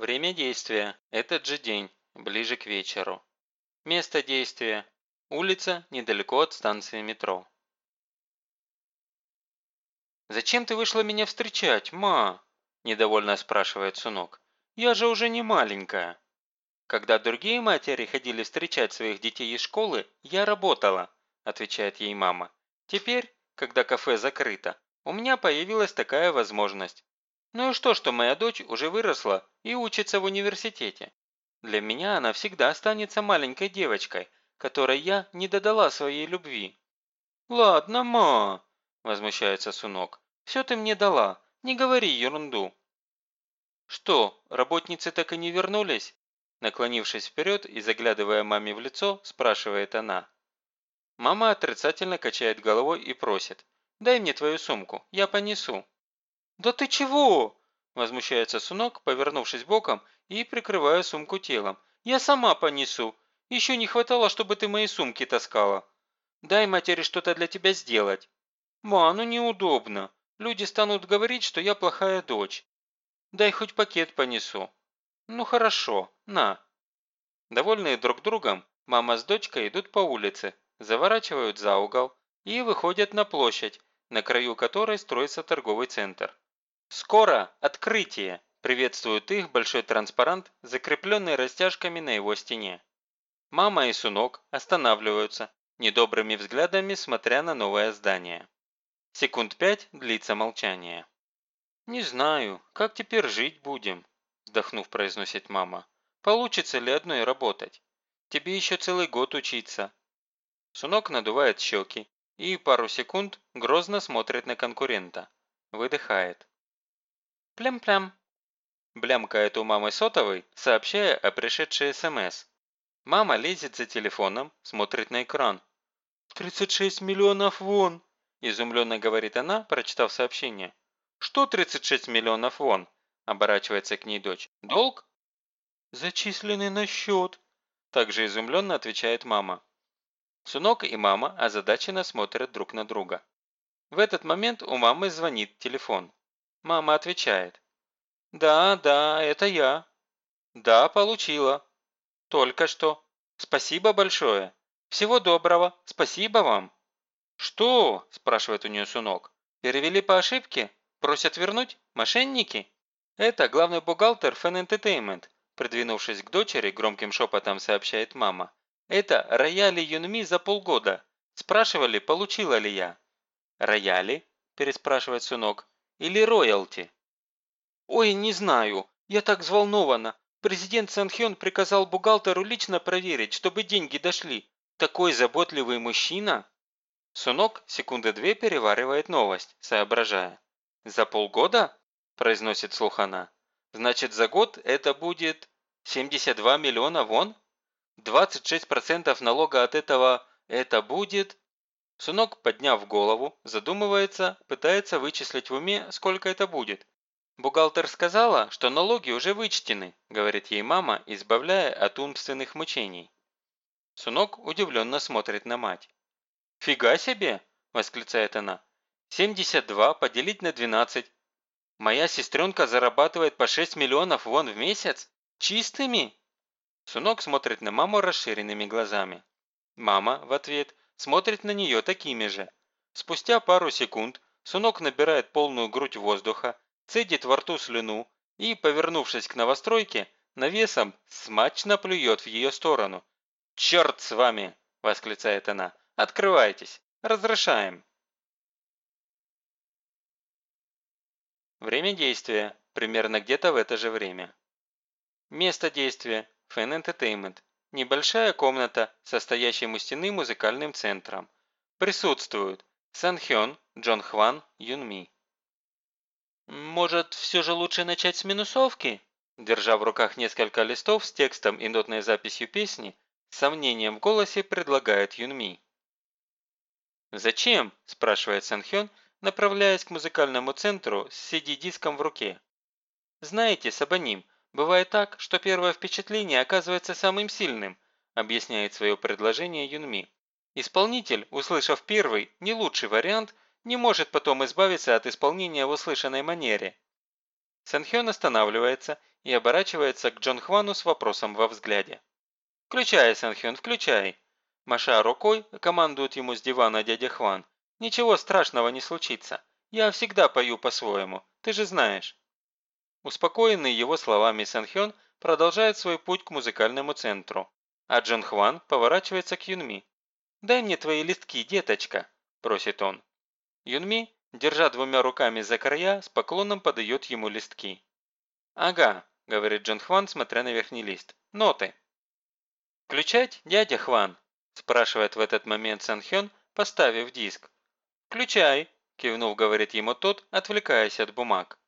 Время действия – этот же день, ближе к вечеру. Место действия – улица недалеко от станции метро. «Зачем ты вышла меня встречать, ма?» – недовольно спрашивает Сунок. «Я же уже не маленькая». «Когда другие матери ходили встречать своих детей из школы, я работала», – отвечает ей мама. «Теперь, когда кафе закрыто, у меня появилась такая возможность. Ну и что, что моя дочь уже выросла и учится в университете? Для меня она всегда останется маленькой девочкой, которой я не додала своей любви». «Ладно, ма», – возмущается Сунок. «Все ты мне дала, не говори ерунду». «Что, работницы так и не вернулись?» Наклонившись вперед и заглядывая маме в лицо, спрашивает она. Мама отрицательно качает головой и просит. «Дай мне твою сумку, я понесу». «Да ты чего?» – возмущается Сунок, повернувшись боком и прикрывая сумку телом. «Я сама понесу. Еще не хватало, чтобы ты мои сумки таскала. Дай матери что-то для тебя сделать». «Ма, ну неудобно. Люди станут говорить, что я плохая дочь. Дай хоть пакет понесу». «Ну хорошо, на». Довольные друг другом, мама с дочкой идут по улице, заворачивают за угол и выходят на площадь, на краю которой строится торговый центр. «Скоро открытие!» – приветствует их большой транспарант, закрепленный растяжками на его стене. Мама и Сунок останавливаются, недобрыми взглядами смотря на новое здание. Секунд пять длится молчание. «Не знаю, как теперь жить будем?» – вздохнув, произносит мама. «Получится ли одной работать? Тебе еще целый год учиться». Сунок надувает щеки и пару секунд грозно смотрит на конкурента. Выдыхает. Плям-плям. Блямкает у мамы сотовой, сообщая о пришедшей СМС. Мама лезет за телефоном, смотрит на экран. «36 миллионов вон!» – изумленно говорит она, прочитав сообщение. «Что 36 миллионов вон?» – оборачивается к ней дочь. «Долг?» «Зачисленный на счет», – также изумленно отвечает мама. Сунок и мама озадаченно смотрят друг на друга. В этот момент у мамы звонит телефон. Мама отвечает. «Да, да, это я». «Да, получила». «Только что. Спасибо большое. Всего доброго. Спасибо вам». «Что?» – спрашивает у нее Сунок. «Перевели по ошибке? Просят вернуть? Мошенники?» «Это главный бухгалтер Fan Entertainment», придвинувшись к дочери, громким шепотом сообщает мама. «Это рояли Юнми за полгода. Спрашивали, получила ли я». «Рояли?» – переспрашивает Сунок. Или роялти?» «Ой, не знаю. Я так взволнована. Президент Санхён приказал бухгалтеру лично проверить, чтобы деньги дошли. Такой заботливый мужчина!» Сунок секунды две переваривает новость, соображая. «За полгода?» – произносит слух она. «Значит, за год это будет 72 миллиона вон? 26% налога от этого – это будет Сунок, подняв голову, задумывается, пытается вычислить в уме, сколько это будет. «Бухгалтер сказала, что налоги уже вычтены», – говорит ей мама, избавляя от умственных мучений. Сунок удивленно смотрит на мать. «Фига себе!» – восклицает она. «72 поделить на 12. Моя сестренка зарабатывает по 6 миллионов вон в месяц? Чистыми?» Сунок смотрит на маму расширенными глазами. Мама в ответ смотрит на нее такими же. Спустя пару секунд Сунок набирает полную грудь воздуха, цедит во рту слюну и, повернувшись к новостройке, навесом смачно плюет в ее сторону. «Черт с вами!» – восклицает она. «Открывайтесь! Разрешаем!» Время действия – примерно где-то в это же время. Место действия – Fan Entertainment, Небольшая комната, состоящая у стены музыкальным центром. Присутствуют Сан Хён, Джон Хван, Юн Ми. «Может, все же лучше начать с минусовки?» Держа в руках несколько листов с текстом и нотной записью песни, с сомнением в голосе предлагает Юн Ми. «Зачем?» – спрашивает Сан Хён, направляясь к музыкальному центру с CD-диском в руке. «Знаете, Сабаним, Бывает так, что первое впечатление оказывается самым сильным, объясняет свое предложение Юнми. Исполнитель, услышав первый, не лучший вариант, не может потом избавиться от исполнения в услышанной манере. Санхён останавливается и оборачивается к Джон Хвану с вопросом во взгляде. «Включай, Сэнхён, включай!» Маша рукой, командует ему с дивана дядя Хван. «Ничего страшного не случится. Я всегда пою по-своему, ты же знаешь». Успокоенный его словами Сэнхён продолжает свой путь к музыкальному центру, а Джон Хван поворачивается к Юнми. «Дай мне твои листки, деточка», – просит он. Юнми, держа двумя руками за края, с поклоном подает ему листки. «Ага», – говорит Джон Хван, смотря на верхний лист. «Ноты». «Включать, дядя Хван?» – спрашивает в этот момент Сан Хён, поставив диск. «Включай», – кивнув, говорит ему тот, отвлекаясь от бумаг.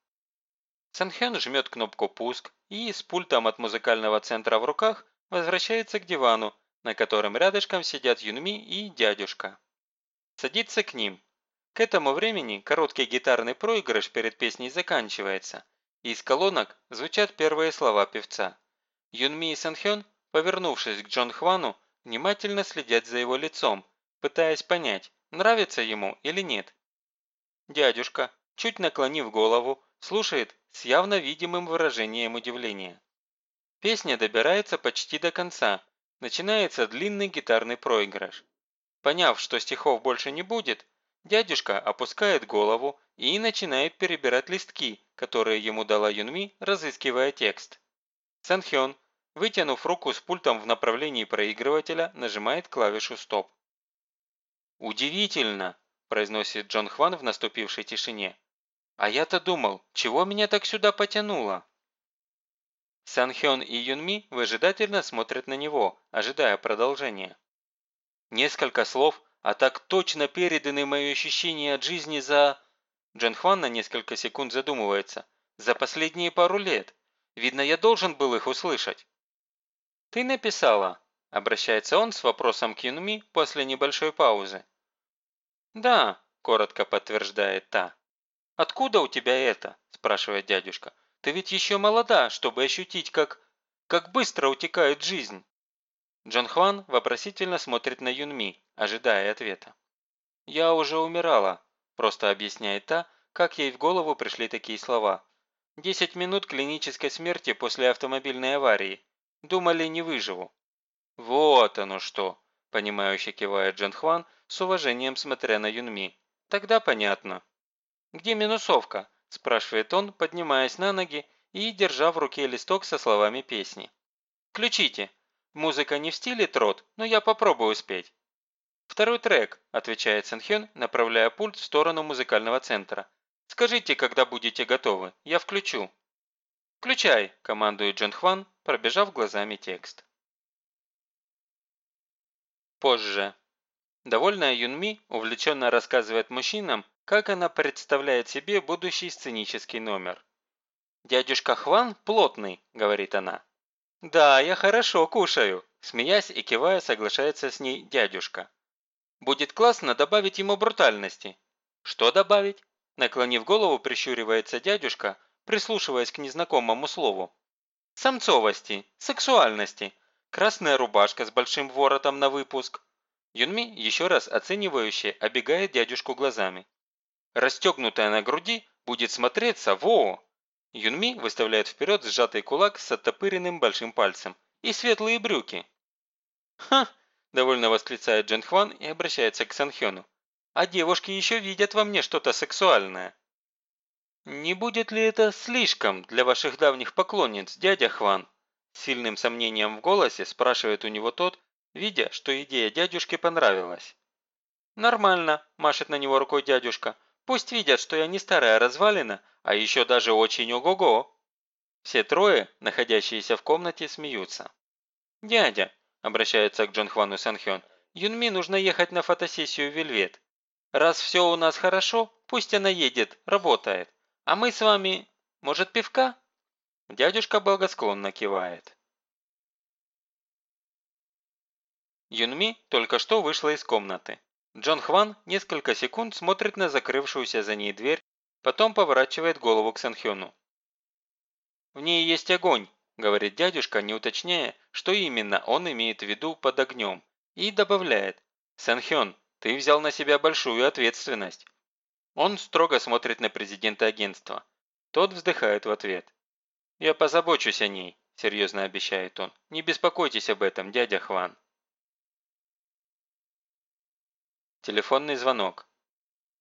Сан Хён жмет кнопку «Пуск» и с пультом от музыкального центра в руках возвращается к дивану, на котором рядышком сидят Юнми и дядюшка. Садится к ним. К этому времени короткий гитарный проигрыш перед песней заканчивается, и из колонок звучат первые слова певца. Юнми и Санхён, повернувшись к Джон Хвану, внимательно следят за его лицом, пытаясь понять, нравится ему или нет. Дядюшка, чуть наклонив голову, слушает с явно видимым выражением удивления. Песня добирается почти до конца, начинается длинный гитарный проигрыш. Поняв, что стихов больше не будет, дядюшка опускает голову и начинает перебирать листки, которые ему дала Юнми, разыскивая текст. Санхён, вытянув руку с пультом в направлении проигрывателя, нажимает клавишу «Стоп». «Удивительно!» – произносит Джон Хван в наступившей тишине. «А я-то думал, чего меня так сюда потянуло?» Санхён и Юнми выжидательно смотрят на него, ожидая продолжения. Несколько слов, а так точно переданы мои ощущения от жизни за... Джан Хван на несколько секунд задумывается. За последние пару лет. Видно, я должен был их услышать. «Ты написала?» – обращается он с вопросом к Юнми после небольшой паузы. «Да», – коротко подтверждает та. «Откуда у тебя это?» – спрашивает дядюшка. Ты ведь еще молода, чтобы ощутить, как... как быстро утекает жизнь». Джон Хван вопросительно смотрит на Юнми, ожидая ответа. «Я уже умирала», – просто объясняет та, как ей в голову пришли такие слова. «Десять минут клинической смерти после автомобильной аварии. Думали, не выживу». «Вот оно что», – понимающе кивает Джон Хван, с уважением смотря на Юнми. «Тогда понятно». «Где минусовка?» – спрашивает он, поднимаясь на ноги и держа в руке листок со словами песни. «Включите. Музыка не в стиле трот, но я попробую спеть». «Второй трек», – отвечает Сэнхён, направляя пульт в сторону музыкального центра. «Скажите, когда будете готовы, я включу». «Включай», – командует Джон Хван, пробежав глазами текст. Позже. Довольная Юнми увлеченно рассказывает мужчинам, как она представляет себе будущий сценический номер. «Дядюшка Хван плотный», – говорит она. «Да, я хорошо кушаю», – смеясь и кивая, соглашается с ней дядюшка. «Будет классно добавить ему брутальности». «Что добавить?» – наклонив голову, прищуривается дядюшка, прислушиваясь к незнакомому слову. «Самцовости, сексуальности, красная рубашка с большим воротом на выпуск». Юнми еще раз оценивающе обегает дядюшку глазами. Расстегнутая на груди будет смотреться во! Юнми выставляет вперед сжатый кулак с оттопыренным большим пальцем. И светлые брюки. «Ха!» – довольно восклицает Джен Хван и обращается к Санхёну. «А девушки еще видят во мне что-то сексуальное». «Не будет ли это слишком для ваших давних поклонниц, дядя Хван?» С сильным сомнением в голосе спрашивает у него тот, видя, что идея дядюшки понравилась. «Нормально», – машет на него рукой дядюшка. Пусть видят, что я не старая развалина, а еще даже очень ого-го. Все трое, находящиеся в комнате, смеются. «Дядя», – обращается к Джон Хвану Санхён, – «Юнми нужно ехать на фотосессию Вельвет. Раз все у нас хорошо, пусть она едет, работает. А мы с вами... Может, пивка?» Дядюшка благосклонно кивает. Юнми только что вышла из комнаты. Джон Хван несколько секунд смотрит на закрывшуюся за ней дверь, потом поворачивает голову к Санхёну. «В ней есть огонь», – говорит дядюшка, не уточняя, что именно он имеет в виду под огнем, и добавляет «Санхён, ты взял на себя большую ответственность». Он строго смотрит на президента агентства. Тот вздыхает в ответ. «Я позабочусь о ней», – серьезно обещает он. «Не беспокойтесь об этом, дядя Хван». Телефонный звонок.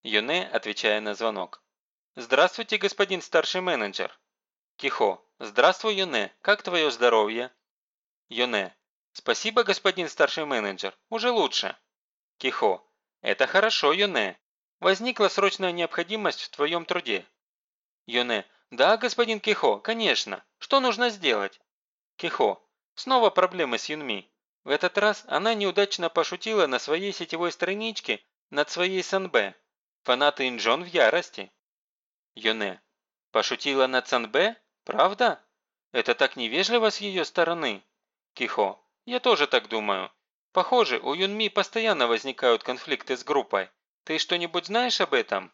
Юне, отвечая на звонок. «Здравствуйте, господин старший менеджер». Кихо. «Здравствуй, Юне. Как твое здоровье?» Юне. «Спасибо, господин старший менеджер. Уже лучше». Кихо. «Это хорошо, Юне. Возникла срочная необходимость в твоем труде». Юне. «Да, господин Кихо, конечно. Что нужно сделать?» Кихо. «Снова проблемы с Юнми. В этот раз она неудачно пошутила на своей сетевой страничке над своей СНБ. Фанаты Инджон в ярости». Юне. «Пошутила над СНБ? Правда? Это так невежливо с ее стороны». Кихо. «Я тоже так думаю. Похоже, у Юнми постоянно возникают конфликты с группой. Ты что-нибудь знаешь об этом?»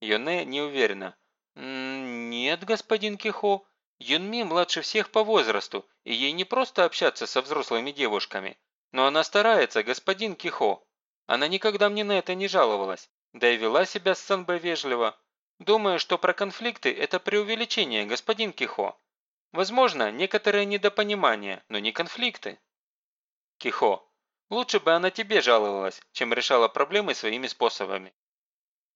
Юне неуверенно. «Нет, господин Кихо. Юнми младше всех по возрасту, и ей не просто общаться со взрослыми девушками. Но она старается, господин Кихо. Она никогда мне на это не жаловалась, да и вела себя с Санбэ вежливо. Думаю, что про конфликты – это преувеличение, господин Кихо. Возможно, некоторое недопонимание, но не конфликты». Кихо. Лучше бы она тебе жаловалась, чем решала проблемы своими способами.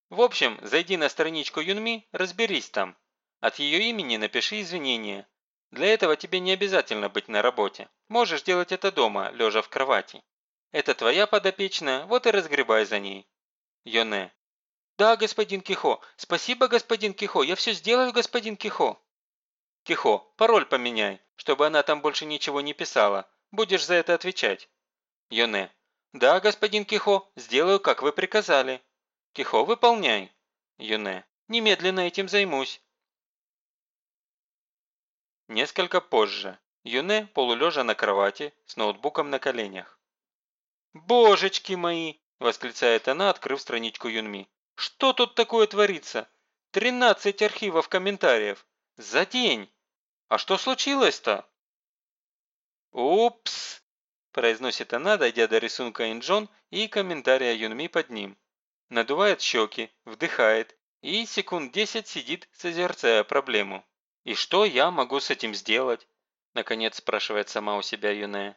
В общем, зайди на страничку Юнми, разберись там. От ее имени напиши извинения. Для этого тебе не обязательно быть на работе. Можешь делать это дома, лежа в кровати. Это твоя подопечная, вот и разгребай за ней. Йоне. Да, господин Кихо. Спасибо, господин Кихо. Я все сделаю, господин Кихо. Кихо, пароль поменяй, чтобы она там больше ничего не писала. Будешь за это отвечать. Йоне. «Да, господин Кихо, сделаю, как вы приказали». «Кихо, выполняй». Юне. «Немедленно этим займусь». Несколько позже. Юне, полулежа на кровати, с ноутбуком на коленях. «Божечки мои!» – восклицает она, открыв страничку Юнми. «Что тут такое творится? Тринадцать архивов комментариев. За день! А что случилось-то?» «Упс!» произносит она, дойдя до рисунка Инджон и комментария Юнми под ним. Надувает щеки, вдыхает и секунд десять сидит, созерцая проблему. «И что я могу с этим сделать?» Наконец спрашивает сама у себя Юне.